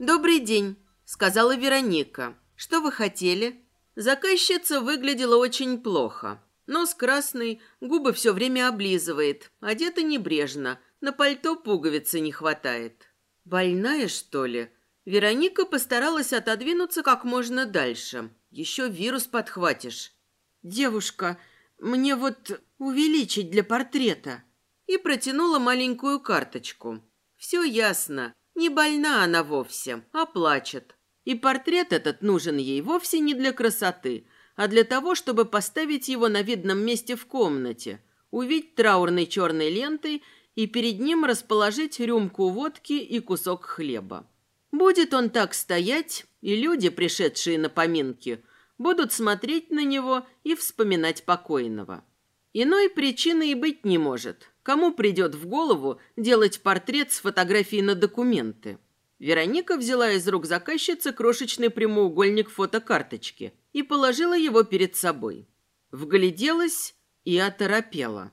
«Добрый день», — сказала Вероника. «Что вы хотели?» Заказчица выглядела очень плохо. Нос красный, губы все время облизывает, одета небрежно, на пальто пуговицы не хватает. «Больная, что ли?» Вероника постаралась отодвинуться как можно дальше. Еще вирус подхватишь. «Девушка, мне вот увеличить для портрета». И протянула маленькую карточку. Все ясно. Не больна она вовсе, а плачет. И портрет этот нужен ей вовсе не для красоты, а для того, чтобы поставить его на видном месте в комнате, увидеть траурной черной лентой и перед ним расположить рюмку водки и кусок хлеба. Будет он так стоять, и люди, пришедшие на поминки, будут смотреть на него и вспоминать покойного. Иной причины и быть не может. Кому придет в голову делать портрет с фотографией на документы? Вероника взяла из рук заказчицы крошечный прямоугольник фотокарточки и положила его перед собой. Вгляделась и оторопела.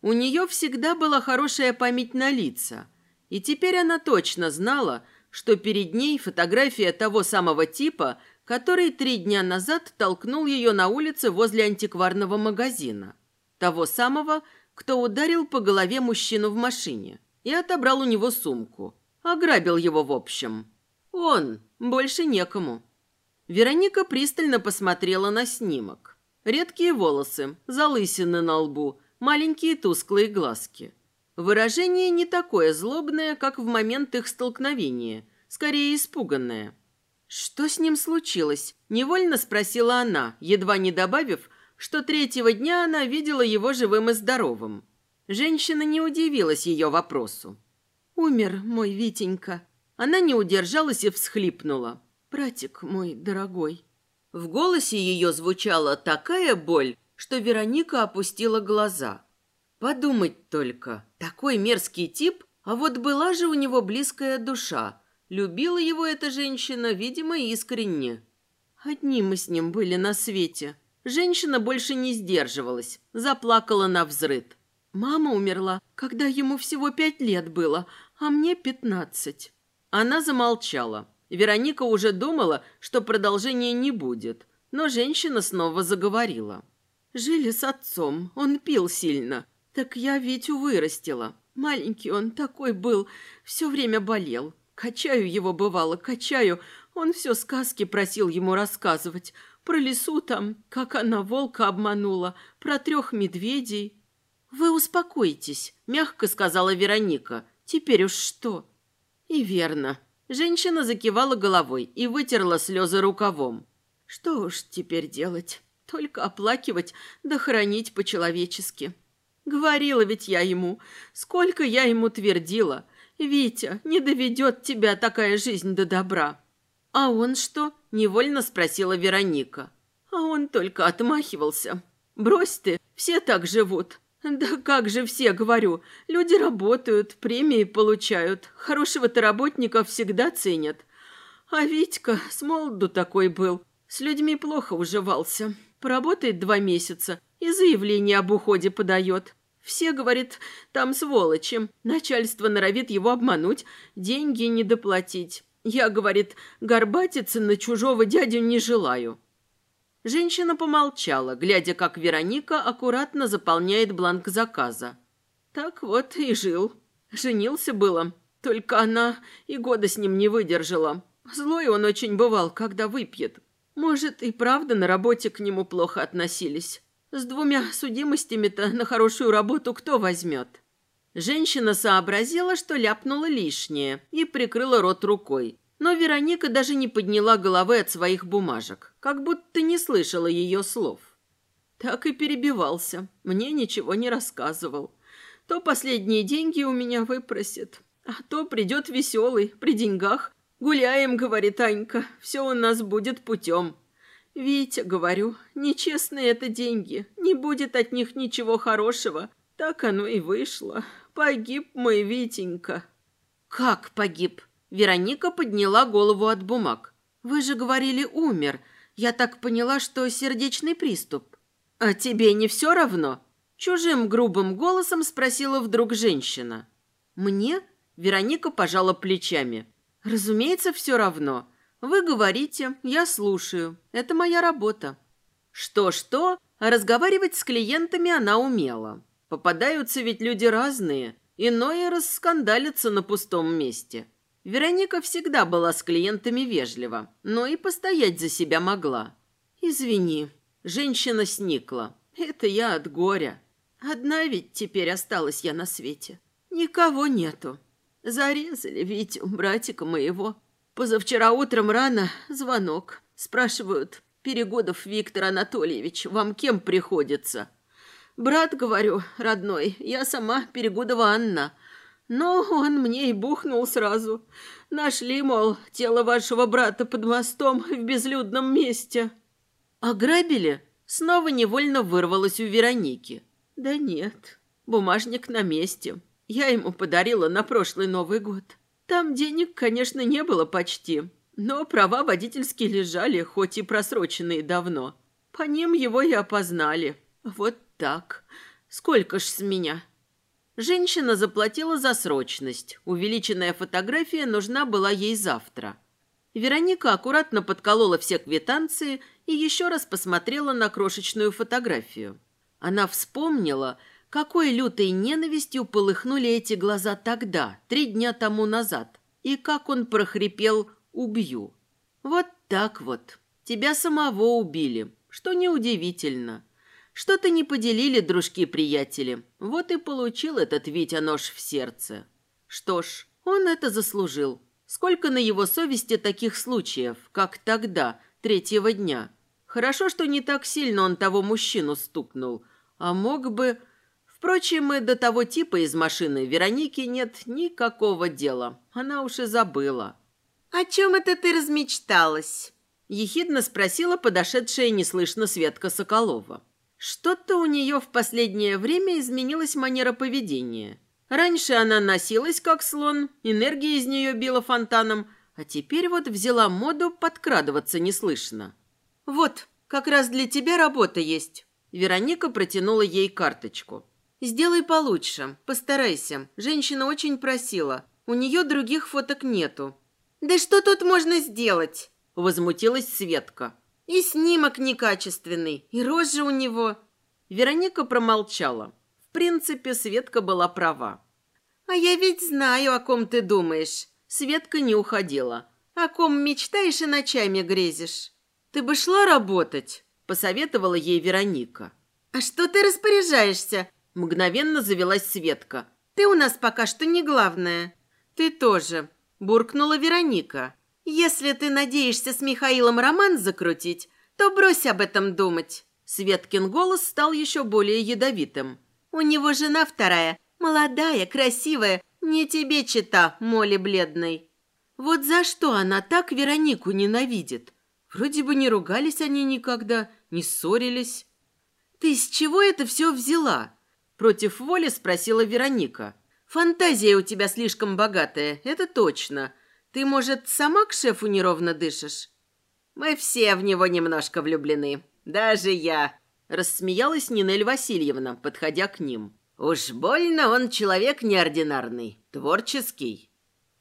У нее всегда была хорошая память на лица, и теперь она точно знала, что перед ней фотография того самого типа, который три дня назад толкнул ее на улице возле антикварного магазина. Того самого, кто ударил по голове мужчину в машине и отобрал у него сумку. Ограбил его в общем. Он, больше некому. Вероника пристально посмотрела на снимок. Редкие волосы, залысины на лбу, маленькие тусклые глазки. Выражение не такое злобное, как в момент их столкновения, скорее испуганное. «Что с ним случилось?» – невольно спросила она, едва не добавив, что третьего дня она видела его живым и здоровым. Женщина не удивилась ее вопросу. «Умер мой Витенька». Она не удержалась и всхлипнула. «Братик мой дорогой». В голосе ее звучала такая боль, что Вероника опустила глаза. Подумать только, такой мерзкий тип, а вот была же у него близкая душа. Любила его эта женщина, видимо, искренне. Одни мы с ним были на свете. Женщина больше не сдерживалась, заплакала на взрыд. Мама умерла, когда ему всего пять лет было, а мне пятнадцать. Она замолчала. Вероника уже думала, что продолжения не будет, но женщина снова заговорила. Жили с отцом, он пил сильно. Так я Витю вырастила. Маленький он такой был, все время болел. Качаю его бывало, качаю. Он все сказки просил ему рассказывать. Про лесу там, как она волка обманула, про трех медведей. «Вы успокойтесь», — мягко сказала Вероника. «Теперь уж что?» И верно. Женщина закивала головой и вытерла слезы рукавом. «Что уж теперь делать? Только оплакивать да хранить по-человечески». Говорила ведь я ему, сколько я ему твердила. «Витя, не доведет тебя такая жизнь до добра». «А он что?» – невольно спросила Вероника. А он только отмахивался. «Брось ты, все так живут. Да как же все, говорю. Люди работают, премии получают. Хорошего-то работника всегда ценят. А Витька с молоду такой был. С людьми плохо уживался. Поработает два месяца и заявление об уходе подает. Все, говорит, там сволочи. Начальство норовит его обмануть, деньги не доплатить. Я, говорит, горбатиться на чужого дядю не желаю. Женщина помолчала, глядя, как Вероника аккуратно заполняет бланк заказа. Так вот и жил. Женился было, только она и года с ним не выдержала. Злой он очень бывал, когда выпьет. Может, и правда на работе к нему плохо относились. С двумя судимостями-то на хорошую работу кто возьмет? Женщина сообразила, что ляпнула лишнее, и прикрыла рот рукой. Но Вероника даже не подняла головы от своих бумажек, как будто не слышала ее слов. Так и перебивался, мне ничего не рассказывал. То последние деньги у меня выпросит, а то придет веселый, при деньгах. «Гуляем», — говорит Анька, — «все у нас будет путем». «Витя, — говорю, — нечестные это деньги, не будет от них ничего хорошего. Так оно и вышло. Погиб мой Витенька». «Как погиб?» Вероника подняла голову от бумаг. «Вы же говорили, умер. Я так поняла, что сердечный приступ». «А тебе не все равно?» Чужим грубым голосом спросила вдруг женщина. «Мне?» Вероника пожала плечами. Разумеется, все равно. Вы говорите, я слушаю. Это моя работа. Что-что, а разговаривать с клиентами она умела. Попадаются ведь люди разные. Иное расскандалится на пустом месте. Вероника всегда была с клиентами вежлива, но и постоять за себя могла. «Извини», – женщина сникла. «Это я от горя. Одна ведь теперь осталась я на свете. Никого нету. Зарезали Витю, братика моего. Позавчера утром рано звонок. Спрашивают, Перегодов Виктор Анатольевич, вам кем приходится?» «Брат, говорю, родной, я сама Перегудова Анна». Но он мне и бухнул сразу. Нашли, мол, тело вашего брата под мостом в безлюдном месте. Ограбили? Снова невольно вырвалось у Вероники. Да нет, бумажник на месте. Я ему подарила на прошлый Новый год. Там денег, конечно, не было почти, но права водительские лежали, хоть и просроченные давно. По ним его и опознали. Вот так. Сколько ж с меня? Женщина заплатила за срочность. Увеличенная фотография нужна была ей завтра. Вероника аккуратно подколола все квитанции и еще раз посмотрела на крошечную фотографию. Она вспомнила, какой лютой ненавистью полыхнули эти глаза тогда, три дня тому назад, и как он прохрипел «убью». Вот так вот. Тебя самого убили, что неудивительно. Что-то не поделили дружки-приятели. Вот и получил этот Витя нож в сердце. Что ж, он это заслужил. Сколько на его совести таких случаев, как тогда, третьего дня. Хорошо, что не так сильно он того мужчину стукнул. А мог бы... Впрочем, и до того типа из машины Вероники нет никакого дела. Она уж и забыла. «О чем это ты размечталась?» Ехидно спросила подошедшая неслышно Светка Соколова. Что-то у нее в последнее время изменилась манера поведения. Раньше она носилась как слон, энергия из нее била фонтаном, а теперь вот взяла моду подкрадываться неслышно. «Вот, как раз для тебя работа есть». Вероника протянула ей карточку. «Сделай получше, постарайся. Женщина очень просила. У нее других фоток нету». «Да что тут можно сделать?» Возмутилась Светка. И снимок некачественный, и рожа у него. Вероника промолчала. В принципе, Светка была права. А я ведь знаю, о ком ты думаешь. Светка не уходила. О ком мечтаешь и ночами грезишь. Ты бы шла работать, посоветовала ей Вероника. А что ты распоряжаешься? Мгновенно завелась Светка. Ты у нас пока что не главная. Ты тоже, буркнула Вероника. Если ты надеешься с Михаилом роман закрутить, то брось об этом думать. Светкин голос стал еще более ядовитым. У него жена вторая, молодая, красивая, не тебе чита, моли бледной. Вот за что она так Веронику ненавидит? Вроде бы не ругались они никогда, не ссорились. Ты с чего это все взяла? Против воли спросила Вероника. Фантазия у тебя слишком богатая, это точно. Ты, может, сама к шефу неровно дышишь? Мы все в него немножко влюблены. Даже я. Рассмеялась Нинель Васильевна, подходя к ним. Уж больно он человек неординарный, творческий.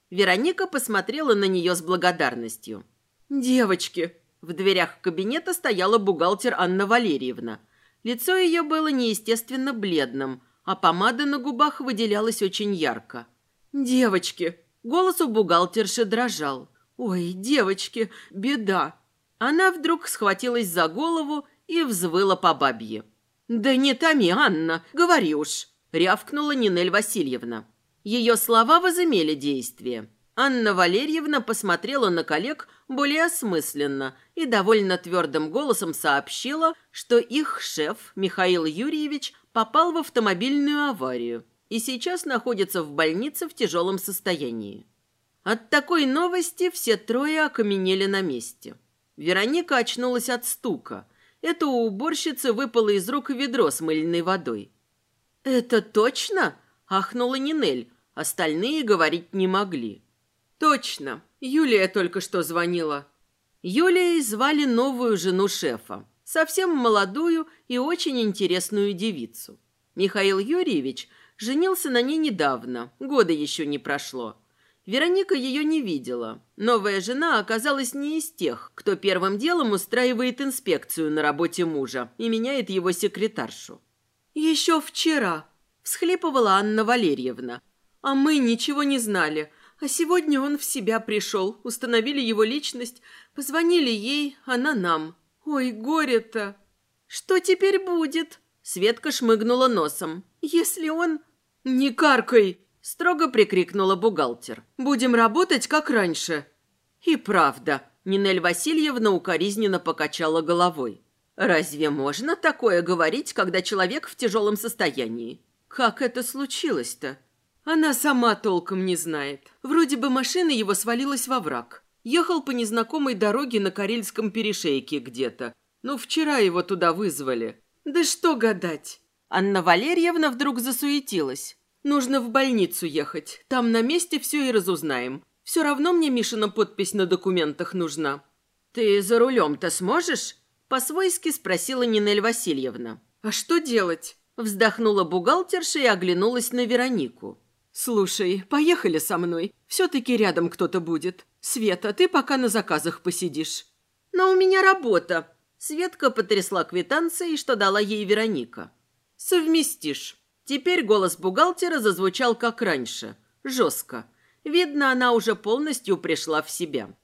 Вероника посмотрела на нее с благодарностью. «Девочки!» В дверях кабинета стояла бухгалтер Анна Валерьевна. Лицо ее было неестественно бледным, а помада на губах выделялась очень ярко. «Девочки!» Голос у бухгалтерши дрожал. «Ой, девочки, беда!» Она вдруг схватилась за голову и взвыла по бабье. «Да не томи, Анна, говори уж!» – рявкнула Нинель Васильевна. Ее слова возымели действие. Анна Валерьевна посмотрела на коллег более осмысленно и довольно твердым голосом сообщила, что их шеф Михаил Юрьевич попал в автомобильную аварию и сейчас находится в больнице в тяжелом состоянии. От такой новости все трое окаменели на месте. Вероника очнулась от стука. Это у уборщицы выпало из рук ведро с мыльной водой. «Это точно?» – ахнула Нинель. Остальные говорить не могли. «Точно. Юлия только что звонила». Юлией звали новую жену шефа. Совсем молодую и очень интересную девицу. Михаил Юрьевич – Женился на ней недавно, года еще не прошло. Вероника ее не видела. Новая жена оказалась не из тех, кто первым делом устраивает инспекцию на работе мужа и меняет его секретаршу. «Еще вчера», – всхлипывала Анна Валерьевна. «А мы ничего не знали. А сегодня он в себя пришел, установили его личность, позвонили ей, она нам. Ой, горе-то!» «Что теперь будет?» Светка шмыгнула носом. «Если он...» «Не каркай!» Строго прикрикнула бухгалтер. «Будем работать, как раньше». И правда, Нинель Васильевна укоризненно покачала головой. «Разве можно такое говорить, когда человек в тяжелом состоянии? Как это случилось-то?» Она сама толком не знает. Вроде бы машина его свалилась во враг. Ехал по незнакомой дороге на Карельском перешейке где-то. Ну, вчера его туда вызвали. Да что гадать. Анна Валерьевна вдруг засуетилась. Нужно в больницу ехать. Там на месте все и разузнаем. Все равно мне Мишина подпись на документах нужна». «Ты за рулем-то сможешь?» По-свойски спросила Нинель Васильевна. «А что делать?» Вздохнула бухгалтерша и оглянулась на Веронику. «Слушай, поехали со мной. Все-таки рядом кто-то будет. Света, ты пока на заказах посидишь». «Но у меня работа». Светка потрясла квитанцией, что дала ей Вероника. «Совместишь». Теперь голос бухгалтера зазвучал как раньше, жестко. Видно, она уже полностью пришла в себя.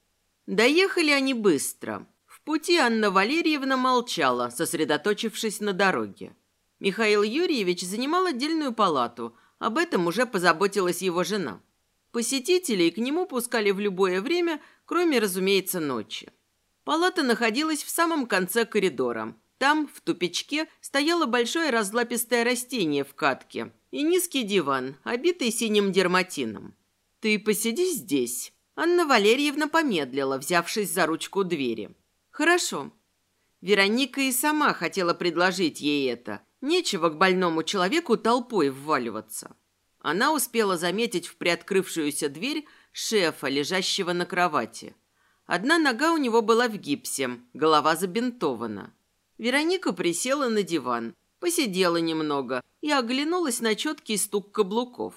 Доехали они быстро. В пути Анна Валерьевна молчала, сосредоточившись на дороге. Михаил Юрьевич занимал отдельную палату. Об этом уже позаботилась его жена. Посетителей к нему пускали в любое время, кроме, разумеется, ночи. Палата находилась в самом конце коридора. Там, в тупичке, стояло большое разлапистое растение в катке и низкий диван, обитый синим дерматином. «Ты посиди здесь». Анна Валерьевна помедлила, взявшись за ручку двери. «Хорошо». Вероника и сама хотела предложить ей это. Нечего к больному человеку толпой вваливаться. Она успела заметить в приоткрывшуюся дверь шефа, лежащего на кровати. Одна нога у него была в гипсе, голова забинтована. Вероника присела на диван, посидела немного и оглянулась на четкий стук каблуков.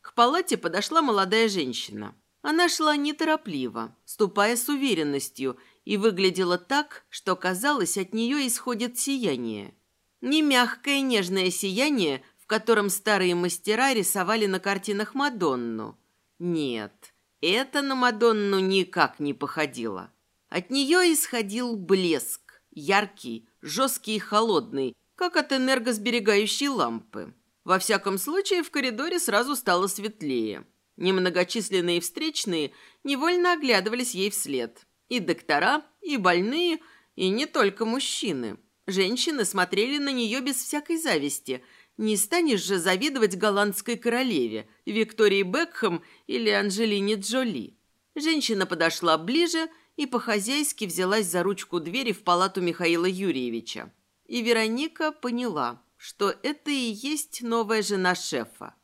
К палате подошла молодая женщина. Она шла неторопливо, ступая с уверенностью, и выглядела так, что казалось, от нее исходит сияние. Не мягкое нежное сияние, в котором старые мастера рисовали на картинах Мадонну. Нет, это на Мадонну никак не походило. От нее исходил блеск, яркий, жесткий и холодный, как от энергосберегающей лампы. Во всяком случае, в коридоре сразу стало светлее. Немногочисленные встречные невольно оглядывались ей вслед. И доктора, и больные, и не только мужчины. Женщины смотрели на нее без всякой зависти. Не станешь же завидовать голландской королеве, Виктории Бекхэм или Анджелине Джоли. Женщина подошла ближе и по-хозяйски взялась за ручку двери в палату Михаила Юрьевича. И Вероника поняла, что это и есть новая жена шефа.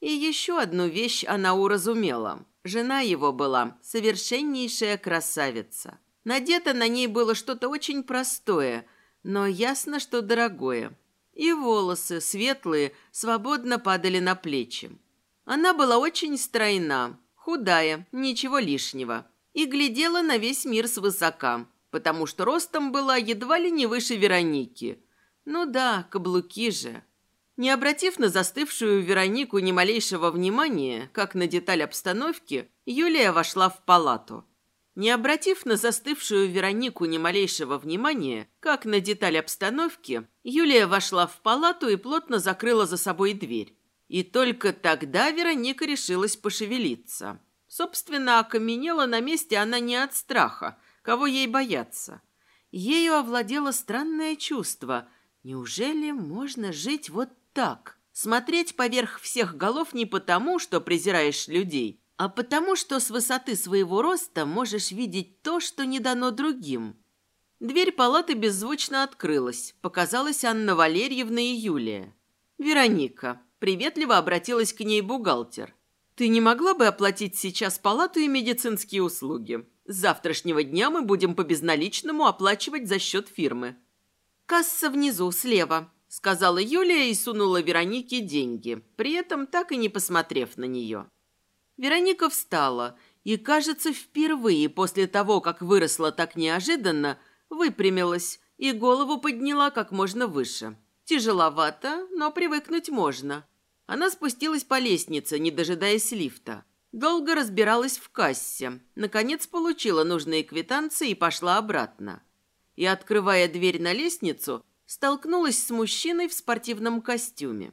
И еще одну вещь она уразумела. Жена его была совершеннейшая красавица. Надето на ней было что-то очень простое, но ясно, что дорогое. И волосы, светлые, свободно падали на плечи. Она была очень стройна, худая, ничего лишнего и глядела на весь мир свысока, потому что ростом была едва ли не выше Вероники. Ну да, каблуки же. Не обратив на застывшую Веронику ни малейшего внимания, как на деталь обстановки, Юлия вошла в палату. Не обратив на застывшую Веронику ни малейшего внимания, как на деталь обстановки, Юлия вошла в палату и плотно закрыла за собой дверь. И только тогда Вероника решилась пошевелиться. Собственно, окаменела на месте она не от страха, кого ей бояться. Ею овладело странное чувство. Неужели можно жить вот так? Смотреть поверх всех голов не потому, что презираешь людей, а потому, что с высоты своего роста можешь видеть то, что не дано другим. Дверь палаты беззвучно открылась. Показалась Анна Валерьевна и Юлия. «Вероника», — приветливо обратилась к ней бухгалтер. Ты не могла бы оплатить сейчас палату и медицинские услуги? С завтрашнего дня мы будем по безналичному оплачивать за счет фирмы». «Касса внизу, слева», — сказала Юлия и сунула Веронике деньги, при этом так и не посмотрев на нее. Вероника встала и, кажется, впервые после того, как выросла так неожиданно, выпрямилась и голову подняла как можно выше. Тяжеловато, но привыкнуть можно. Она спустилась по лестнице, не дожидаясь лифта. Долго разбиралась в кассе. Наконец получила нужные квитанции и пошла обратно. И, открывая дверь на лестницу, столкнулась с мужчиной в спортивном костюме.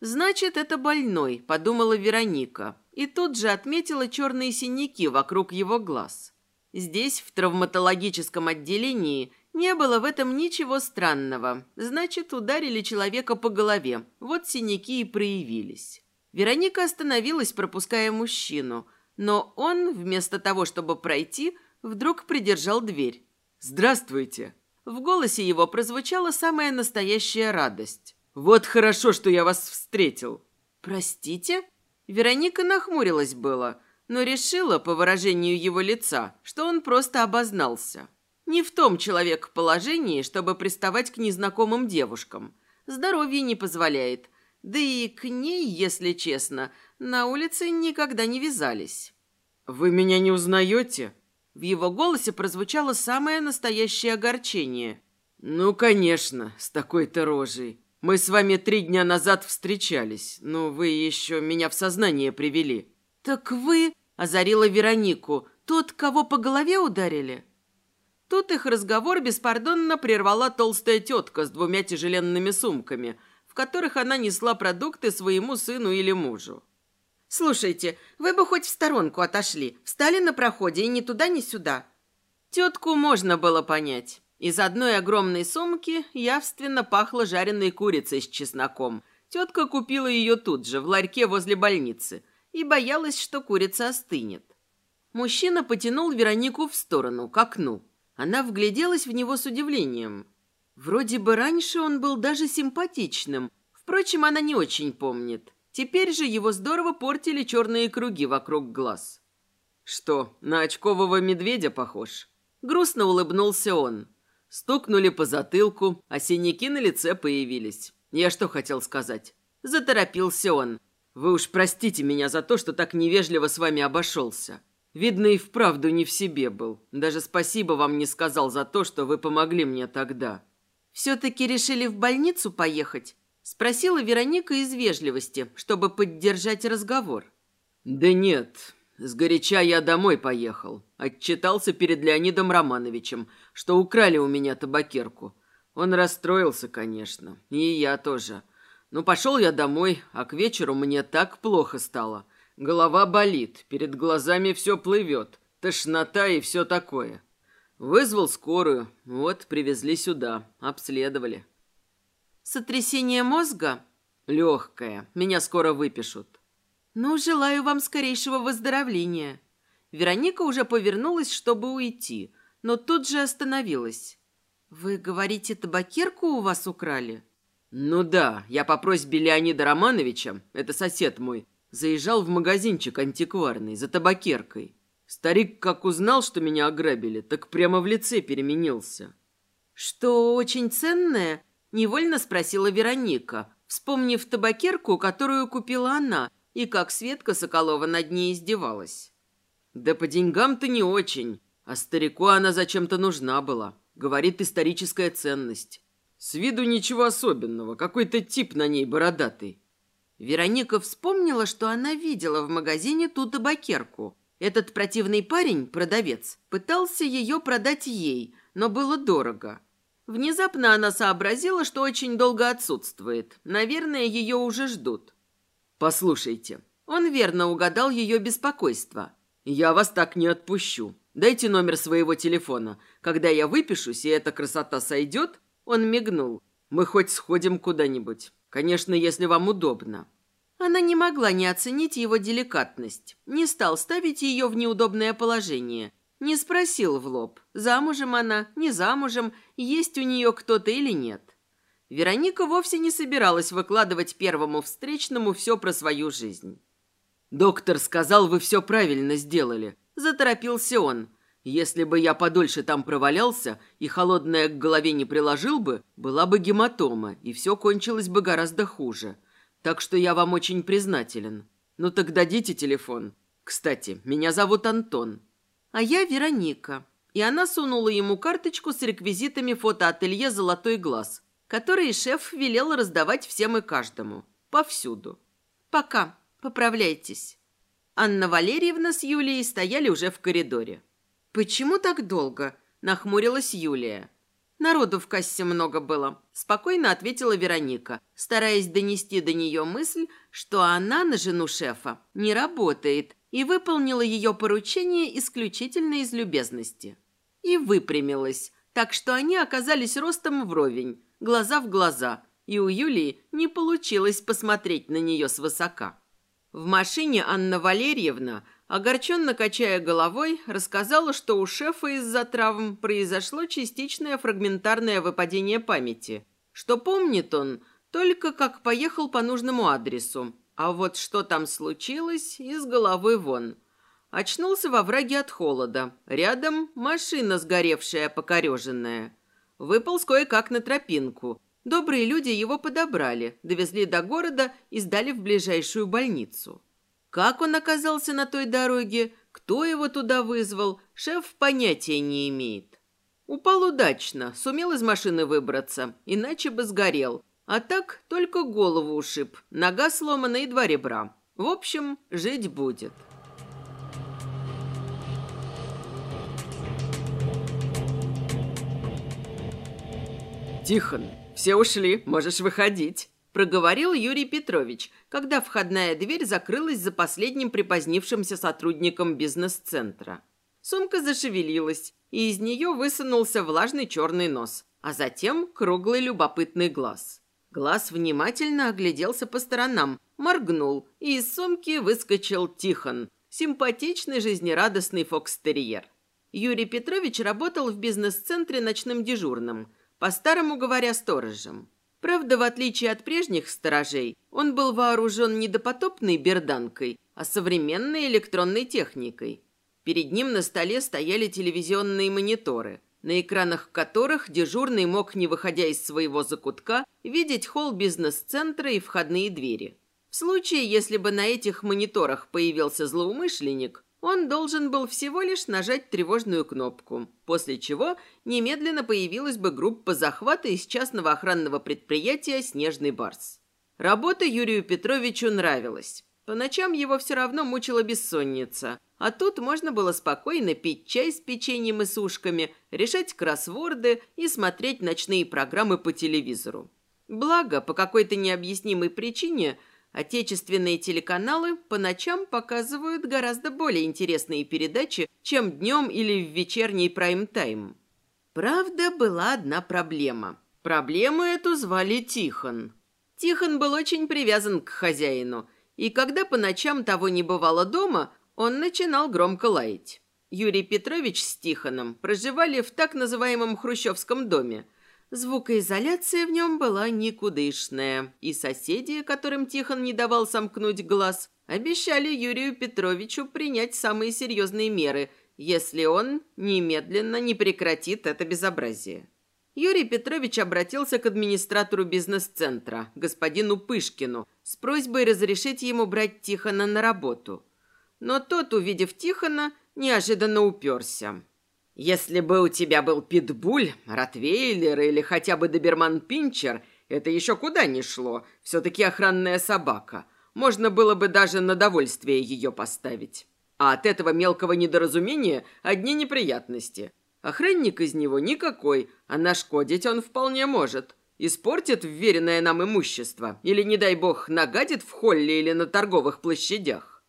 «Значит, это больной», – подумала Вероника, и тут же отметила черные синяки вокруг его глаз. Здесь, в травматологическом отделении, не было в этом ничего странного. Значит, ударили человека по голове. Вот синяки и проявились. Вероника остановилась, пропуская мужчину, но он, вместо того, чтобы пройти, вдруг придержал дверь. «Здравствуйте!» В голосе его прозвучала самая настоящая радость. «Вот хорошо, что я вас встретил!» «Простите?» Вероника нахмурилась было, но решила, по выражению его лица, что он просто обознался. Не в том человек положении, чтобы приставать к незнакомым девушкам. Здоровье не позволяет, да и к ней, если честно, на улице никогда не вязались. «Вы меня не узнаете?» В его голосе прозвучало самое настоящее огорчение. «Ну, конечно, с такой-то рожей. Мы с вами три дня назад встречались, но вы еще меня в сознание привели». «Так вы...» – озарила Веронику. «Тот, кого по голове ударили?» Тут их разговор беспардонно прервала толстая тетка с двумя тяжеленными сумками – в которых она несла продукты своему сыну или мужу. «Слушайте, вы бы хоть в сторонку отошли, встали на проходе и ни туда, ни сюда». Тетку можно было понять. Из одной огромной сумки явственно пахло жареной курицей с чесноком. Тетка купила ее тут же, в ларьке возле больницы, и боялась, что курица остынет. Мужчина потянул Веронику в сторону, к окну. Она вгляделась в него с удивлением. Вроде бы раньше он был даже симпатичным. Впрочем, она не очень помнит. Теперь же его здорово портили черные круги вокруг глаз. «Что, на очкового медведя похож?» Грустно улыбнулся он. Стукнули по затылку, а синяки на лице появились. Я что хотел сказать? Заторопился он. «Вы уж простите меня за то, что так невежливо с вами обошелся. Видно, и вправду не в себе был. Даже спасибо вам не сказал за то, что вы помогли мне тогда. «Все-таки решили в больницу поехать?» – спросила Вероника из вежливости, чтобы поддержать разговор. «Да нет, сгоряча я домой поехал. Отчитался перед Леонидом Романовичем, что украли у меня табакерку. Он расстроился, конечно, и я тоже. Ну, пошел я домой, а к вечеру мне так плохо стало. Голова болит, перед глазами все плывет, тошнота и все такое. Вызвал скорую. Вот, привезли сюда. Обследовали. Сотрясение мозга? Легкое. Меня скоро выпишут. Ну, желаю вам скорейшего выздоровления. Вероника уже повернулась, чтобы уйти, но тут же остановилась. Вы говорите, табакерку у вас украли? Ну да, я по просьбе Леонида Романовича, это сосед мой, заезжал в магазинчик антикварный за табакеркой. Старик, как узнал, что меня ограбили, так прямо в лице переменился. «Что очень ценное?» – невольно спросила Вероника, вспомнив табакерку, которую купила она, и как Светка Соколова над ней издевалась. «Да по деньгам-то не очень, а старику она зачем-то нужна была», – говорит историческая ценность. «С виду ничего особенного, какой-то тип на ней бородатый». Вероника вспомнила, что она видела в магазине ту табакерку – этот противный парень, продавец, пытался ее продать ей, но было дорого. Внезапно она сообразила, что очень долго отсутствует. Наверное, ее уже ждут. «Послушайте». Он верно угадал ее беспокойство. «Я вас так не отпущу. Дайте номер своего телефона. Когда я выпишусь, и эта красота сойдет...» Он мигнул. «Мы хоть сходим куда-нибудь. Конечно, если вам удобно». Она не могла не оценить его деликатность, не стал ставить ее в неудобное положение, не спросил в лоб, замужем она, не замужем, есть у нее кто-то или нет. Вероника вовсе не собиралась выкладывать первому встречному все про свою жизнь. «Доктор сказал, вы все правильно сделали», – заторопился он. «Если бы я подольше там провалялся и холодное к голове не приложил бы, была бы гематома, и все кончилось бы гораздо хуже. Так что я вам очень признателен. Ну так дадите телефон. Кстати, меня зовут Антон. А я Вероника. И она сунула ему карточку с реквизитами фотоателье «Золотой глаз», которые шеф велел раздавать всем и каждому. Повсюду. Пока. Поправляйтесь. Анна Валерьевна с Юлией стояли уже в коридоре. «Почему так долго?» – нахмурилась Юлия. «Народу в кассе много было», – спокойно ответила Вероника, стараясь донести до нее мысль, что она на жену шефа не работает и выполнила ее поручение исключительно из любезности. И выпрямилась, так что они оказались ростом вровень, глаза в глаза, и у Юлии не получилось посмотреть на нее свысока. В машине Анна Валерьевна, огорченно качая головой, рассказала, что у шефа из-за травм произошло частичное фрагментарное выпадение памяти, что помнит он только как поехал по нужному адресу, а вот что там случилось, из головы вон. Очнулся во враге от холода. Рядом машина сгоревшая, покореженная. Выполз кое-как на тропинку. Добрые люди его подобрали, довезли до города и сдали в ближайшую больницу. Как он оказался на той дороге, кто его туда вызвал, шеф понятия не имеет. Упал удачно, сумел из машины выбраться, иначе бы сгорел. А так только голову ушиб, нога сломана и два ребра. В общем, жить будет. «Тихон, все ушли, можешь выходить», – проговорил Юрий Петрович, когда входная дверь закрылась за последним припозднившимся сотрудником бизнес-центра. Сумка зашевелилась, и из нее высунулся влажный черный нос, а затем круглый любопытный глаз. Глаз внимательно огляделся по сторонам, моргнул, и из сумки выскочил Тихон, симпатичный жизнерадостный фокстерьер. Юрий Петрович работал в бизнес-центре ночным дежурным – по-старому говоря, сторожем. Правда, в отличие от прежних сторожей, он был вооружен не допотопной берданкой, а современной электронной техникой. Перед ним на столе стояли телевизионные мониторы, на экранах которых дежурный мог, не выходя из своего закутка, видеть холл бизнес-центра и входные двери. В случае, если бы на этих мониторах появился злоумышленник, он должен был всего лишь нажать тревожную кнопку, после чего немедленно появилась бы группа захвата из частного охранного предприятия «Снежный барс». Работа Юрию Петровичу нравилась. По ночам его все равно мучила бессонница, а тут можно было спокойно пить чай с печеньем и сушками, решать кроссворды и смотреть ночные программы по телевизору. Благо, по какой-то необъяснимой причине – Отечественные телеканалы по ночам показывают гораздо более интересные передачи, чем днем или в вечерний прайм-тайм. Правда, была одна проблема. Проблему эту звали Тихон. Тихон был очень привязан к хозяину, и когда по ночам того не бывало дома, он начинал громко лаять. Юрий Петрович с Тихоном проживали в так называемом хрущевском доме – Звукоизоляция в нем была никудышная, и соседи, которым Тихон не давал сомкнуть глаз, обещали Юрию Петровичу принять самые серьезные меры, если он немедленно не прекратит это безобразие. Юрий Петрович обратился к администратору бизнес-центра, господину Пышкину, с просьбой разрешить ему брать Тихона на работу. Но тот, увидев Тихона, неожиданно уперся. Если бы у тебя был питбуль, ротвейлер или хотя бы доберман-пинчер, это еще куда ни шло. Все-таки охранная собака. Можно было бы даже на довольствие ее поставить. А от этого мелкого недоразумения одни неприятности. Охранник из него никакой, а нашкодить он вполне может. Испортит вверенное нам имущество или, не дай бог, нагадит в холле или на торговых площадях.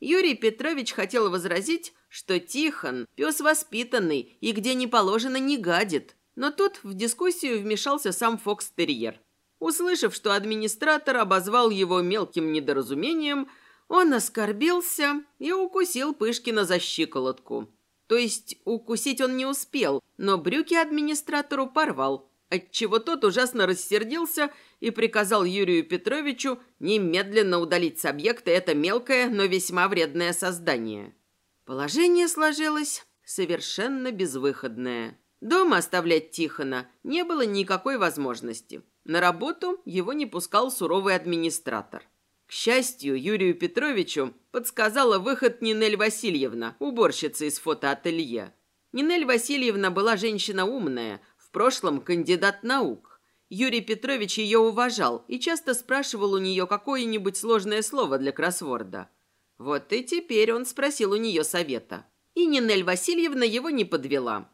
Юрий Петрович хотел возразить, что Тихон – пес воспитанный и где не положено не гадит. Но тут в дискуссию вмешался сам Фокстерьер. Услышав, что администратор обозвал его мелким недоразумением, он оскорбился и укусил Пышкина за щиколотку. То есть укусить он не успел, но брюки администратору порвал, отчего тот ужасно рассердился и приказал Юрию Петровичу немедленно удалить с объекта это мелкое, но весьма вредное создание. Положение сложилось совершенно безвыходное. Дома оставлять Тихона не было никакой возможности. На работу его не пускал суровый администратор. К счастью, Юрию Петровичу подсказала выход Нинель Васильевна, уборщица из фотоателье. Нинель Васильевна была женщина умная, в прошлом кандидат наук. Юрий Петрович ее уважал и часто спрашивал у нее какое-нибудь сложное слово для кроссворда. Вот и теперь он спросил у нее совета. И Нинель Васильевна его не подвела.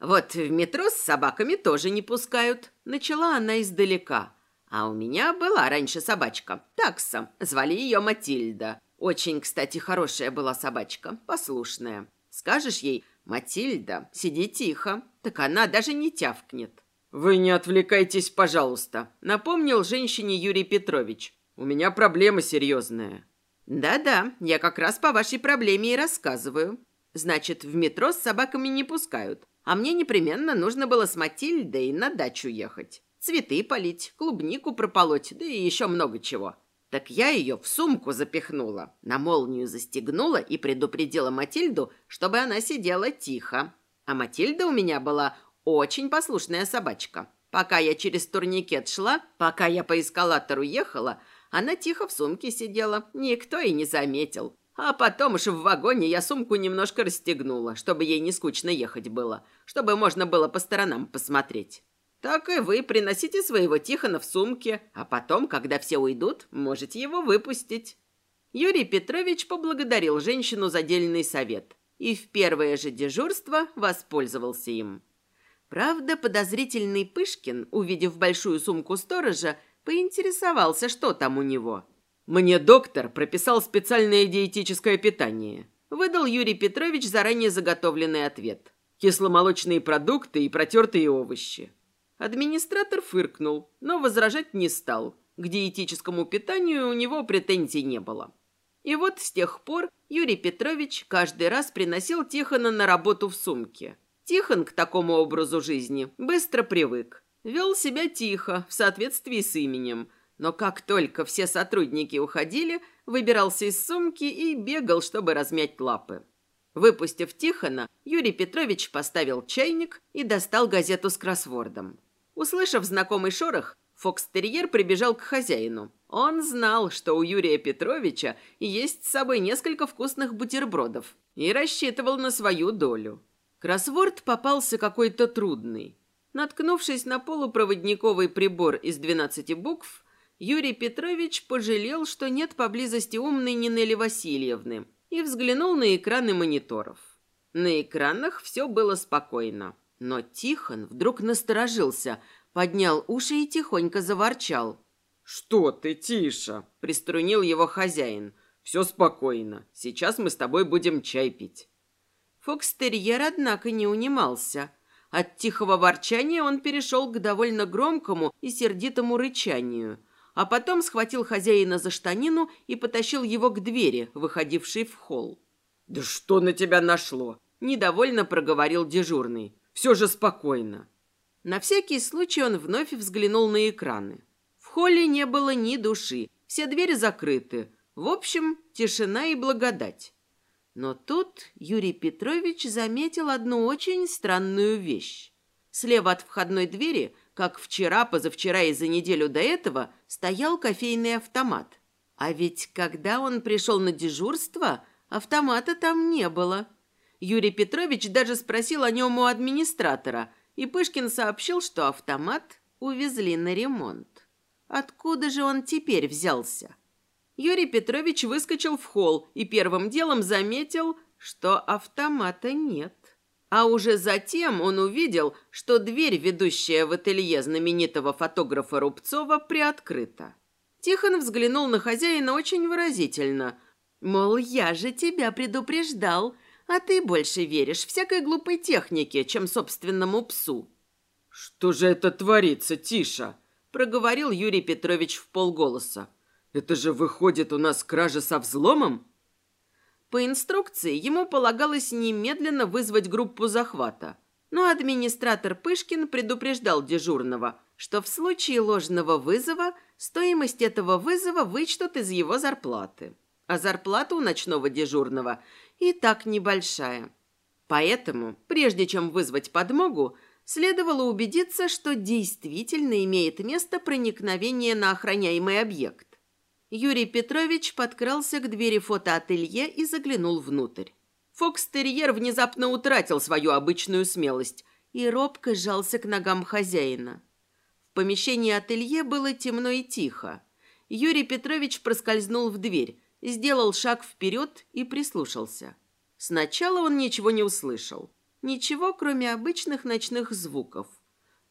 «Вот в метро с собаками тоже не пускают», — начала она издалека. «А у меня была раньше собачка, такса, звали ее Матильда. Очень, кстати, хорошая была собачка, послушная. Скажешь ей, Матильда, сиди тихо, так она даже не тявкнет». «Вы не отвлекайтесь, пожалуйста», — напомнил женщине Юрий Петрович. «У меня проблема серьезная». «Да-да, я как раз по вашей проблеме и рассказываю. Значит, в метро с собаками не пускают, а мне непременно нужно было с Матильдой на дачу ехать. Цветы полить, клубнику прополоть, да и еще много чего. Так я ее в сумку запихнула, на молнию застегнула и предупредила Матильду, чтобы она сидела тихо. А Матильда у меня была очень послушная собачка. Пока я через турникет шла, пока я по эскалатору ехала, она тихо в сумке сидела, никто и не заметил. А потом уж в вагоне я сумку немножко расстегнула, чтобы ей не скучно ехать было, чтобы можно было по сторонам посмотреть. Так и вы приносите своего Тихона в сумке, а потом, когда все уйдут, можете его выпустить. Юрий Петрович поблагодарил женщину за дельный совет и в первое же дежурство воспользовался им. Правда, подозрительный Пышкин, увидев большую сумку сторожа, Поинтересовался, что там у него. «Мне доктор прописал специальное диетическое питание», выдал Юрий Петрович заранее заготовленный ответ. «Кисломолочные продукты и протертые овощи». Администратор фыркнул, но возражать не стал. К диетическому питанию у него претензий не было. И вот с тех пор Юрий Петрович каждый раз приносил Тихона на работу в сумке. Тихон к такому образу жизни быстро привык Вел себя тихо, в соответствии с именем, но как только все сотрудники уходили, выбирался из сумки и бегал, чтобы размять лапы. Выпустив Тихона, Юрий Петрович поставил чайник и достал газету с кроссвордом. Услышав знакомый шорох, Фокстерьер прибежал к хозяину. Он знал, что у Юрия Петровича есть с собой несколько вкусных бутербродов и рассчитывал на свою долю. Кроссворд попался какой-то трудный. Наткнувшись на полупроводниковый прибор из 12 букв, Юрий Петрович пожалел, что нет поблизости умной Нинели Васильевны, и взглянул на экраны мониторов. На экранах все было спокойно, но Тихон вдруг насторожился, поднял уши и тихонько заворчал. «Что ты, Тиша?» – приструнил его хозяин. «Все спокойно. Сейчас мы с тобой будем чай пить». Фокстерьер, однако, не унимался – от тихого ворчания он перешел к довольно громкому и сердитому рычанию, а потом схватил хозяина за штанину и потащил его к двери, выходившей в холл. «Да что на тебя нашло?» – недовольно проговорил дежурный. «Все же спокойно». На всякий случай он вновь взглянул на экраны. В холле не было ни души, все двери закрыты. В общем, тишина и благодать. Но тут Юрий Петрович заметил одну очень странную вещь. Слева от входной двери, как вчера, позавчера и за неделю до этого, стоял кофейный автомат. А ведь когда он пришел на дежурство, автомата там не было. Юрий Петрович даже спросил о нем у администратора, и Пышкин сообщил, что автомат увезли на ремонт. Откуда же он теперь взялся? Юрий Петрович выскочил в холл и первым делом заметил, что автомата нет. А уже затем он увидел, что дверь, ведущая в ателье знаменитого фотографа Рубцова, приоткрыта. Тихон взглянул на хозяина очень выразительно. Мол, я же тебя предупреждал, а ты больше веришь всякой глупой технике, чем собственному псу. «Что же это творится, Тиша?» – проговорил Юрий Петрович в полголоса. Это же выходит у нас кража со взломом? По инструкции ему полагалось немедленно вызвать группу захвата. Но администратор Пышкин предупреждал дежурного, что в случае ложного вызова стоимость этого вызова вычтут из его зарплаты. А зарплата у ночного дежурного и так небольшая. Поэтому, прежде чем вызвать подмогу, следовало убедиться, что действительно имеет место проникновение на охраняемый объект. Юрий Петрович подкрался к двери фотоателье и заглянул внутрь. Фокстерьер внезапно утратил свою обычную смелость и робко сжался к ногам хозяина. В помещении ателье было темно и тихо. Юрий Петрович проскользнул в дверь, сделал шаг вперед и прислушался. Сначала он ничего не услышал. Ничего, кроме обычных ночных звуков.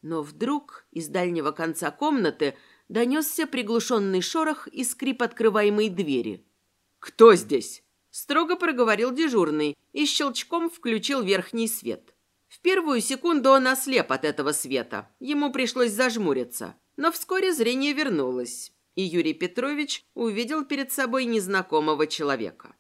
Но вдруг из дальнего конца комнаты донесся приглушенный шорох и скрип открываемой двери. «Кто здесь?» – строго проговорил дежурный и щелчком включил верхний свет. В первую секунду он ослеп от этого света. Ему пришлось зажмуриться. Но вскоре зрение вернулось, и Юрий Петрович увидел перед собой незнакомого человека.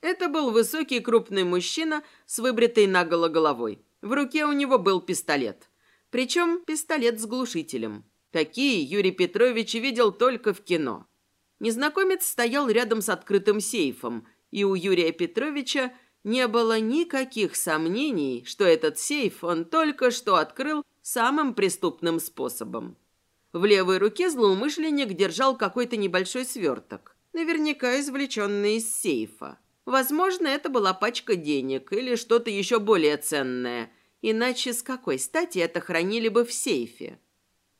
Это был высокий крупный мужчина с выбритой наголо головой. В руке у него был пистолет. Причем пистолет с глушителем. Такие Юрий Петрович видел только в кино. Незнакомец стоял рядом с открытым сейфом, и у Юрия Петровича не было никаких сомнений, что этот сейф он только что открыл самым преступным способом. В левой руке злоумышленник держал какой-то небольшой сверток, наверняка извлеченный из сейфа. Возможно, это была пачка денег или что-то еще более ценное. Иначе с какой стати это хранили бы в сейфе?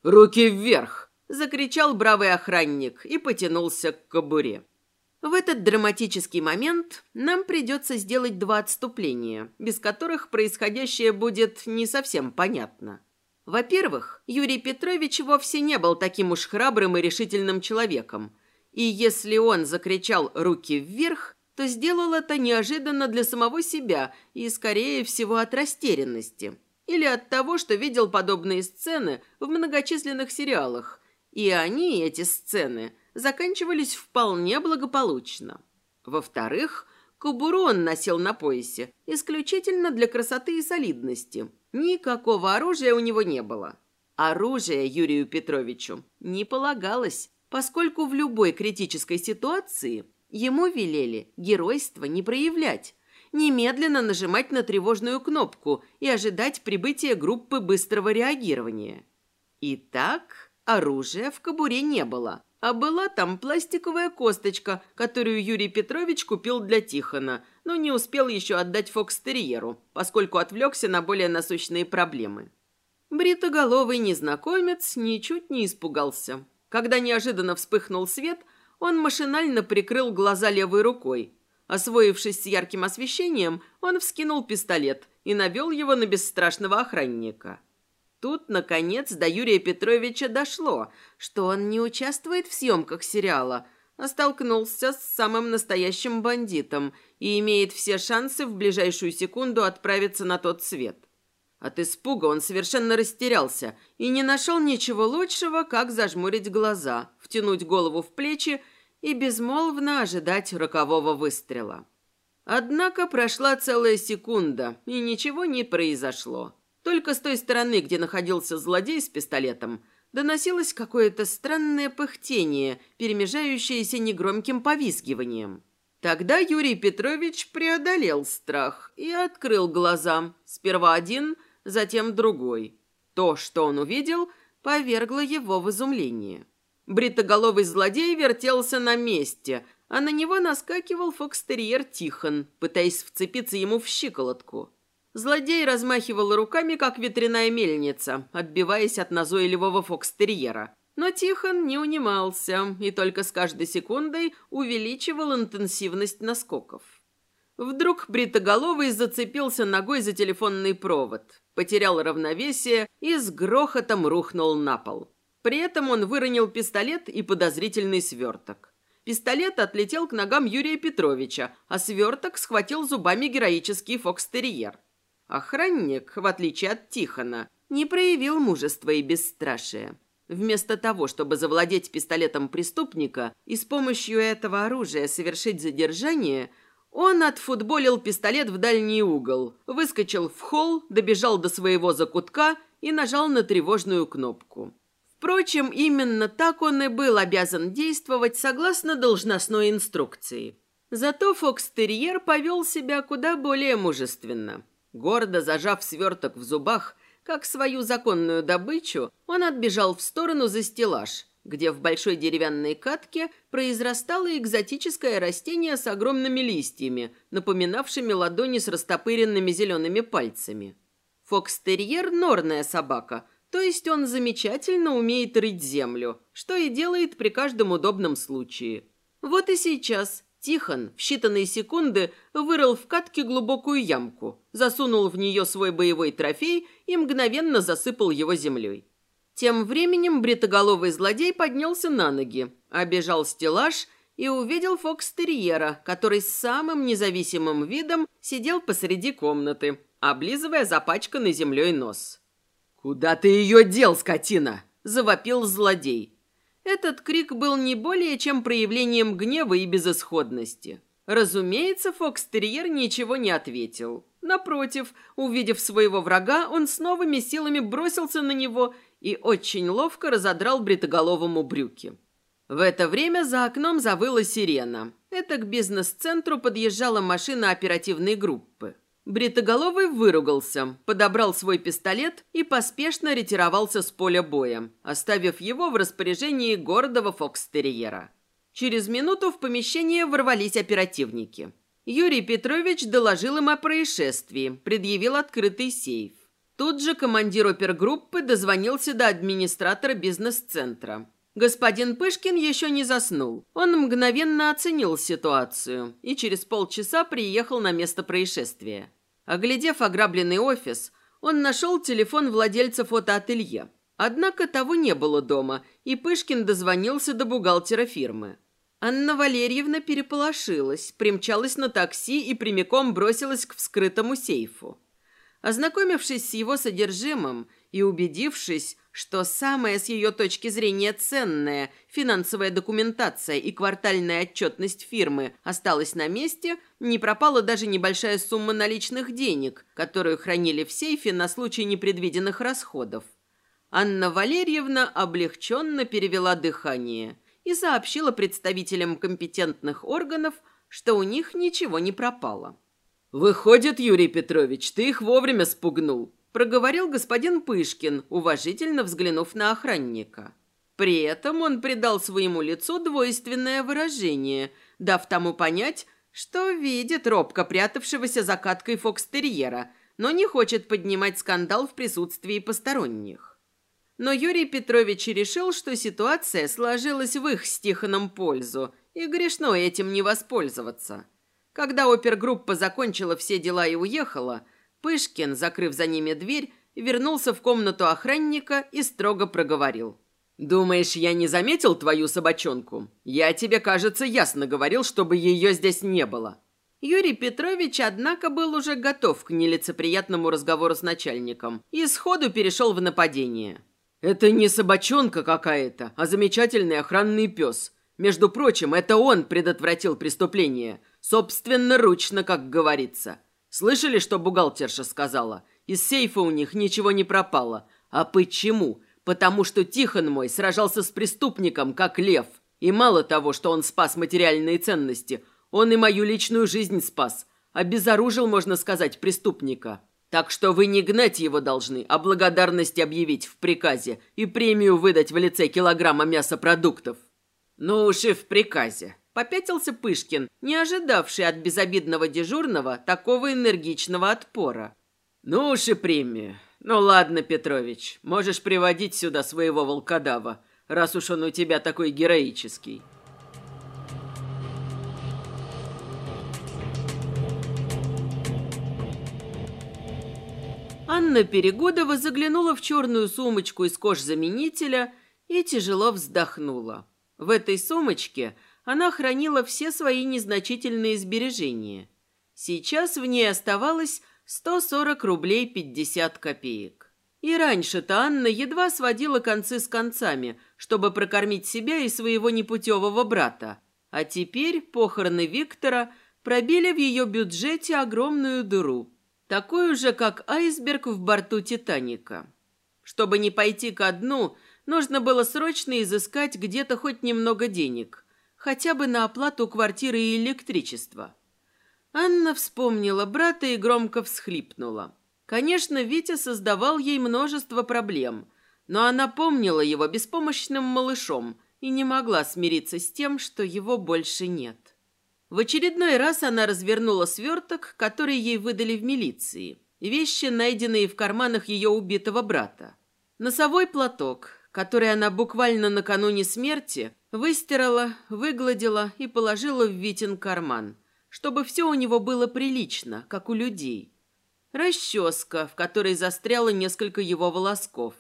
«Руки вверх!» – закричал бравый охранник и потянулся к кобуре. В этот драматический момент нам придется сделать два отступления, без которых происходящее будет не совсем понятно. Во-первых, Юрий Петрович вовсе не был таким уж храбрым и решительным человеком, и если он закричал «руки вверх», то сделал это неожиданно для самого себя и, скорее всего, от растерянности. Или от того, что видел подобные сцены в многочисленных сериалах. И они, эти сцены, заканчивались вполне благополучно. Во-вторых, кобуру он носил на поясе исключительно для красоты и солидности. Никакого оружия у него не было. Оружие Юрию Петровичу не полагалось, поскольку в любой критической ситуации – Ему велели геройство не проявлять, немедленно нажимать на тревожную кнопку и ожидать прибытия группы быстрого реагирования. Итак, оружия в кобуре не было, а была там пластиковая косточка, которую Юрий Петрович купил для Тихона, но не успел еще отдать фокстерьеру, поскольку отвлекся на более насущные проблемы. Бритоголовый незнакомец ничуть не испугался. Когда неожиданно вспыхнул свет – он машинально прикрыл глаза левой рукой. Освоившись с ярким освещением, он вскинул пистолет и навел его на бесстрашного охранника. Тут, наконец, до Юрия Петровича дошло, что он не участвует в съемках сериала, а столкнулся с самым настоящим бандитом и имеет все шансы в ближайшую секунду отправиться на тот свет. От испуга он совершенно растерялся и не нашел ничего лучшего, как зажмурить глаза, втянуть голову в плечи и безмолвно ожидать рокового выстрела. Однако прошла целая секунда, и ничего не произошло. Только с той стороны, где находился злодей с пистолетом, доносилось какое-то странное пыхтение, перемежающееся негромким повизгиванием. Тогда Юрий Петрович преодолел страх и открыл глаза. Сперва один, затем другой. То, что он увидел, повергло его в изумление. Бритоголовый злодей вертелся на месте, а на него наскакивал фокстерьер Тихон, пытаясь вцепиться ему в щиколотку. Злодей размахивал руками, как ветряная мельница, отбиваясь от назойливого фокстерьера. Но Тихон не унимался и только с каждой секундой увеличивал интенсивность наскоков. Вдруг Бритоголовый зацепился ногой за телефонный провод, потерял равновесие и с грохотом рухнул на пол. При этом он выронил пистолет и подозрительный сверток. Пистолет отлетел к ногам Юрия Петровича, а сверток схватил зубами героический фокстерьер. Охранник, в отличие от Тихона, не проявил мужества и бесстрашия. Вместо того, чтобы завладеть пистолетом преступника и с помощью этого оружия совершить задержание, он отфутболил пистолет в дальний угол, выскочил в холл, добежал до своего закутка и нажал на тревожную кнопку. Впрочем, именно так он и был обязан действовать согласно должностной инструкции. Зато фокстерьер повел себя куда более мужественно. Гордо зажав сверток в зубах, как свою законную добычу, он отбежал в сторону за стеллаж где в большой деревянной катке произрастало экзотическое растение с огромными листьями, напоминавшими ладони с растопыренными зелеными пальцами. Фокстерьер – норная собака, то есть он замечательно умеет рыть землю, что и делает при каждом удобном случае. Вот и сейчас Тихон в считанные секунды вырыл в катке глубокую ямку, засунул в нее свой боевой трофей и мгновенно засыпал его землей. Тем временем бритоголовый злодей поднялся на ноги, обежал стеллаж и увидел фокстерьера, который с самым независимым видом сидел посреди комнаты, облизывая запачканный землей нос. «Куда ты ее дел, скотина?» – завопил злодей. Этот крик был не более чем проявлением гнева и безысходности. Разумеется, фокстерьер ничего не ответил. Напротив, увидев своего врага, он с новыми силами бросился на него и очень ловко разодрал бритоголовому брюки. В это время за окном завыла сирена. Это к бизнес-центру подъезжала машина оперативной группы. Бритоголовый выругался, подобрал свой пистолет и поспешно ретировался с поля боя, оставив его в распоряжении гордого фокстерьера. Через минуту в помещение ворвались оперативники. Юрий Петрович доложил им о происшествии, предъявил открытый сейф. Тут же командир опергруппы дозвонился до администратора бизнес-центра. Господин Пышкин еще не заснул. Он мгновенно оценил ситуацию и через полчаса приехал на место происшествия. Оглядев ограбленный офис, он нашел телефон владельца фотоателье. Однако того не было дома, и Пышкин дозвонился до бухгалтера фирмы. Анна Валерьевна переполошилась, примчалась на такси и прямиком бросилась к вскрытому сейфу. Ознакомившись с его содержимым и убедившись, что самая с ее точки зрения ценная финансовая документация и квартальная отчетность фирмы осталась на месте, не пропала даже небольшая сумма наличных денег, которую хранили в сейфе на случай непредвиденных расходов. Анна Валерьевна облегченно перевела дыхание и сообщила представителям компетентных органов, что у них ничего не пропало. «Выходит, Юрий Петрович, ты их вовремя спугнул», проговорил господин Пышкин, уважительно взглянув на охранника. При этом он придал своему лицу двойственное выражение, дав тому понять, что видит робко прятавшегося за каткой фокстерьера, но не хочет поднимать скандал в присутствии посторонних. Но Юрий Петрович решил, что ситуация сложилась в их с пользу, и грешно этим не воспользоваться – когда опергруппа закончила все дела и уехала, Пышкин, закрыв за ними дверь, вернулся в комнату охранника и строго проговорил. «Думаешь, я не заметил твою собачонку? Я тебе, кажется, ясно говорил, чтобы ее здесь не было». Юрий Петрович, однако, был уже готов к нелицеприятному разговору с начальником и сходу перешел в нападение. «Это не собачонка какая-то, а замечательный охранный пес. Между прочим, это он предотвратил преступление. Собственноручно, как говорится. Слышали, что бухгалтерша сказала? Из сейфа у них ничего не пропало. А почему? Потому что Тихон мой сражался с преступником, как лев. И мало того, что он спас материальные ценности, он и мою личную жизнь спас. Обезоружил, можно сказать, преступника. Так что вы не гнать его должны, а благодарность объявить в приказе и премию выдать в лице килограмма мясопродуктов. Ну уж и в приказе. Попятился Пышкин, не ожидавший от безобидного дежурного такого энергичного отпора. «Ну уж и премию. Ну ладно, Петрович, можешь приводить сюда своего волкодава, раз уж он у тебя такой героический». Анна Перегодова заглянула в черную сумочку из кожзаменителя и тяжело вздохнула. В этой сумочке – она хранила все свои незначительные сбережения. Сейчас в ней оставалось 140 рублей 50 копеек. И раньше-то Анна едва сводила концы с концами, чтобы прокормить себя и своего непутевого брата. А теперь похороны Виктора пробили в ее бюджете огромную дыру, такую же, как айсберг в борту «Титаника». Чтобы не пойти ко дну, нужно было срочно изыскать где-то хоть немного денег – хотя бы на оплату квартиры и электричества. Анна вспомнила брата и громко всхлипнула. Конечно, Витя создавал ей множество проблем, Но она помнила его беспомощным малышом и не могла смириться с тем, что его больше нет. В очередной раз она развернула сверток, который ей выдали в милиции. Вещи, найденные в карманах ее убитого брата. Носовой платок, который она буквально накануне смерти выстирала, выгладила и положила в Витин карман, чтобы все у него было прилично, как у людей. Расческа, в которой застряло несколько его волосков.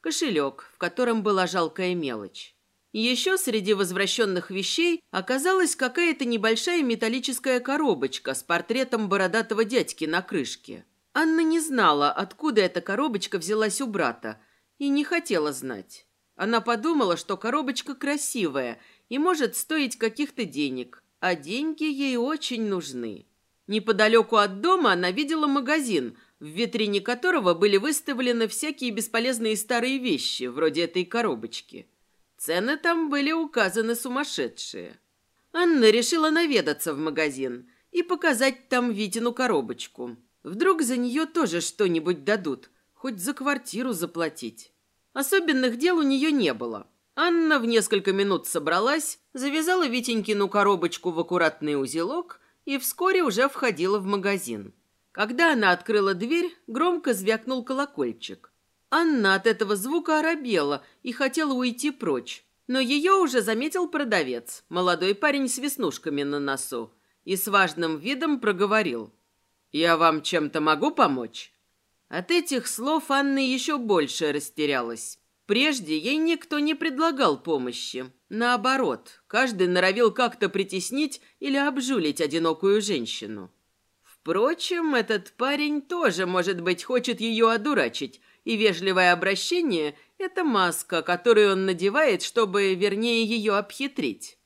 Кошелек, в котором была жалкая мелочь. Еще среди возвращенных вещей оказалась какая-то небольшая металлическая коробочка с портретом бородатого дядьки на крышке. Анна не знала, откуда эта коробочка взялась у брата, и не хотела знать. Она подумала, что коробочка красивая и может стоить каких-то денег, а деньги ей очень нужны. Неподалеку от дома она видела магазин, в витрине которого были выставлены всякие бесполезные старые вещи, вроде этой коробочки. Цены там были указаны сумасшедшие. Анна решила наведаться в магазин и показать там Витину коробочку. Вдруг за нее тоже что-нибудь дадут, хоть за квартиру заплатить. Особенных дел у нее не было. Анна в несколько минут собралась, завязала Витенькину коробочку в аккуратный узелок и вскоре уже входила в магазин. Когда она открыла дверь, громко звякнул колокольчик. Анна от этого звука оробела и хотела уйти прочь. Но ее уже заметил продавец, молодой парень с веснушками на носу, и с важным видом проговорил. «Я вам чем-то могу помочь?» От этих слов Анна еще больше растерялась. Прежде ей никто не предлагал помощи. Наоборот, каждый норовил как-то притеснить или обжулить одинокую женщину. Впрочем, этот парень тоже, может быть, хочет ее одурачить, и вежливое обращение – это маска, которую он надевает, чтобы, вернее, ее обхитрить.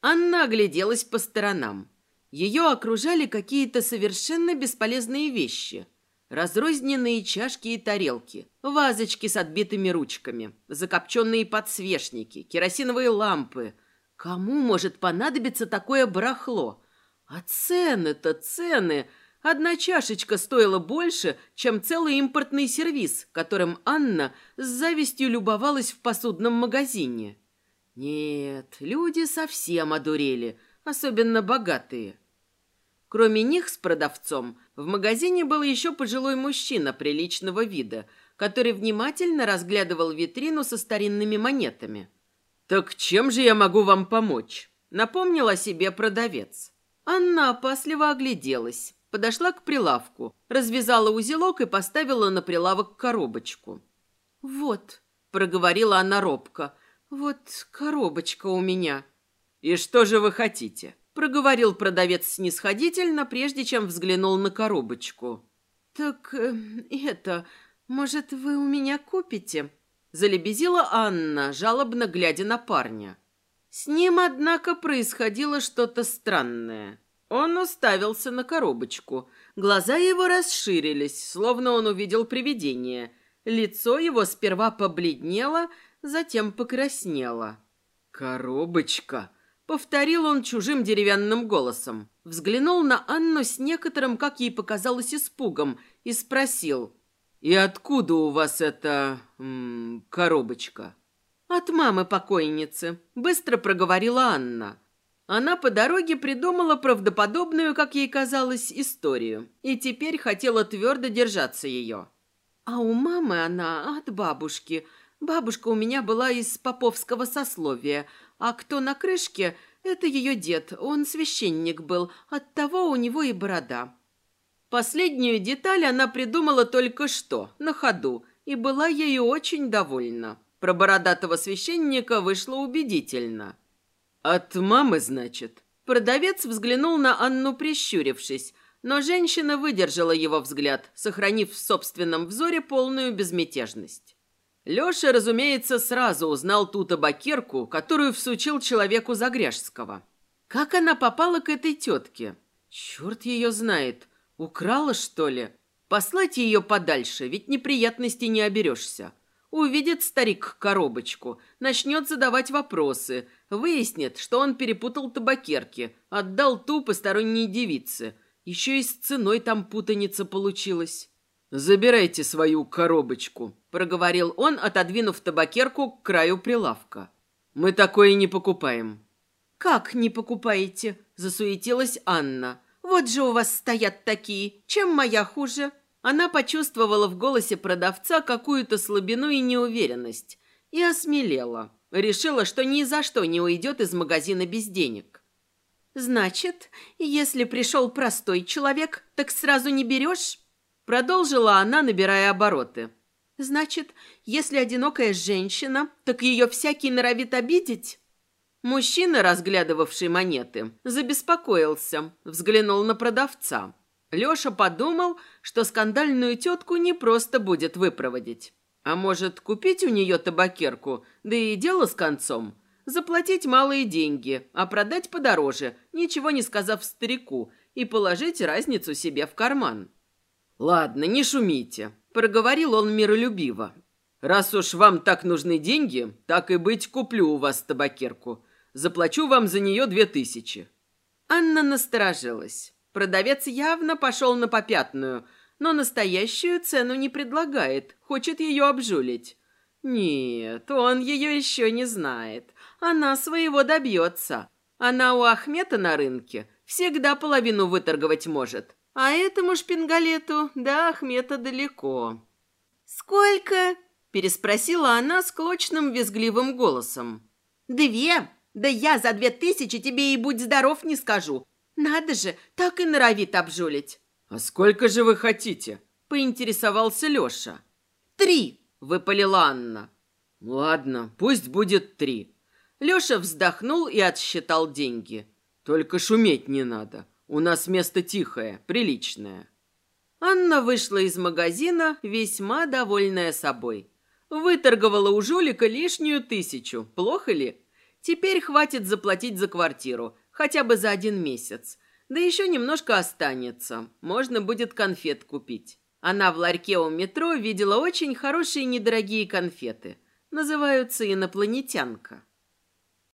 Анна огляделась по сторонам. Ее окружали какие-то совершенно бесполезные вещи. Разрозненные чашки и тарелки, вазочки с отбитыми ручками, закопченные подсвечники, керосиновые лампы. Кому может понадобиться такое барахло? А цены-то цены! Одна чашечка стоила больше, чем целый импортный сервиз, которым Анна с завистью любовалась в посудном магазине. Нет, люди совсем одурели, особенно богатые. Кроме них с продавцом, в магазине был еще пожилой мужчина приличного вида, который внимательно разглядывал витрину со старинными монетами. «Так чем же я могу вам помочь?» — напомнил о себе продавец. Анна опасливо огляделась подошла к прилавку, развязала узелок и поставила на прилавок коробочку. «Вот», — проговорила она робко, — «вот коробочка у меня». «И что же вы хотите?» — проговорил продавец снисходительно, прежде чем взглянул на коробочку. «Так э, это, может, вы у меня купите?» — залебезила Анна, жалобно глядя на парня. С ним, однако, происходило что-то странное. Он уставился на коробочку. Глаза его расширились, словно он увидел привидение. Лицо его сперва побледнело, затем покраснело. «Коробочка!» — повторил он чужим деревянным голосом. Взглянул на Анну с некоторым, как ей показалось, испугом и спросил. «И откуда у вас эта... М -м, коробочка?» «От мамы покойницы», — быстро проговорила Анна. Она по дороге придумала правдоподобную, как ей казалось, историю и теперь хотела твердо держаться ее. А у мамы она от бабушки. Бабушка у меня была из поповского сословия, а кто на крышке, это ее дед, он священник был, оттого у него и борода. Последнюю деталь она придумала только что, на ходу, и была ею очень довольна. Про бородатого священника вышло убедительно. «От мамы, значит?» Продавец взглянул на Анну, прищурившись, но женщина выдержала его взгляд, сохранив в собственном взоре полную безмятежность. Леша, разумеется, сразу узнал ту табакерку, которую всучил человеку Загряжского. Как она попала к этой тетке? Черт ее знает. Украла, что ли? Послать ее подальше, ведь неприятностей не оберешься. Увидит старик коробочку, начнет задавать вопросы, выяснит, что он перепутал табакерки, отдал ту посторонней девице. Еще и с ценой там путаница получилась. «Забирайте свою коробочку», проговорил он, отодвинув табакерку к краю прилавка. Мы такое не покупаем. Как не покупаете? засуетилась Анна. Вот же у вас стоят такие. Чем моя хуже? Она почувствовала в голосе продавца какую-то слабину и неуверенность и осмелела. Решила, что ни за что не уйдет из магазина без денег. «Значит, если пришел простой человек, так сразу не берешь?» Продолжила она, набирая обороты. «Значит, если одинокая женщина, так ее всякий норовит обидеть?» Мужчина, разглядывавший монеты, забеспокоился, взглянул на продавца. Леша подумал, что скандальную тетку не просто будет выпроводить. А может, купить у нее табакерку, да и дело с концом. Заплатить малые деньги, а продать подороже, ничего не сказав старику, и положить разницу себе в карман. «Ладно, не шумите», – проговорил он миролюбиво. «Раз уж вам так нужны деньги, так и быть, куплю у вас табакерку. Заплачу вам за нее две тысячи». Анна насторожилась. Продавец явно пошел на попятную, но настоящую цену не предлагает, хочет ее обжулить. Нет, он ее еще не знает. Она своего добьется. Она у Ахмета на рынке всегда половину выторговать может. А этому шпингалету до Ахмета далеко. «Сколько?» – переспросила она с клочным визгливым голосом. «Две? Да я за две тысячи тебе и будь здоров не скажу. Надо же, так и норовит обжулить. А сколько же вы хотите? Поинтересовался Леша. Три, выпалила Анна. Ладно, пусть будет три. Леша вздохнул и отсчитал деньги. Только шуметь не надо. У нас место тихое, приличное. Анна вышла из магазина, весьма довольная собой. Выторговала у жулика лишнюю тысячу. Плохо ли? Теперь хватит заплатить за квартиру хотя бы за один месяц. Да еще немножко останется. Можно будет конфет купить. Она в ларьке у метро видела очень хорошие недорогие конфеты. Называются инопланетянка.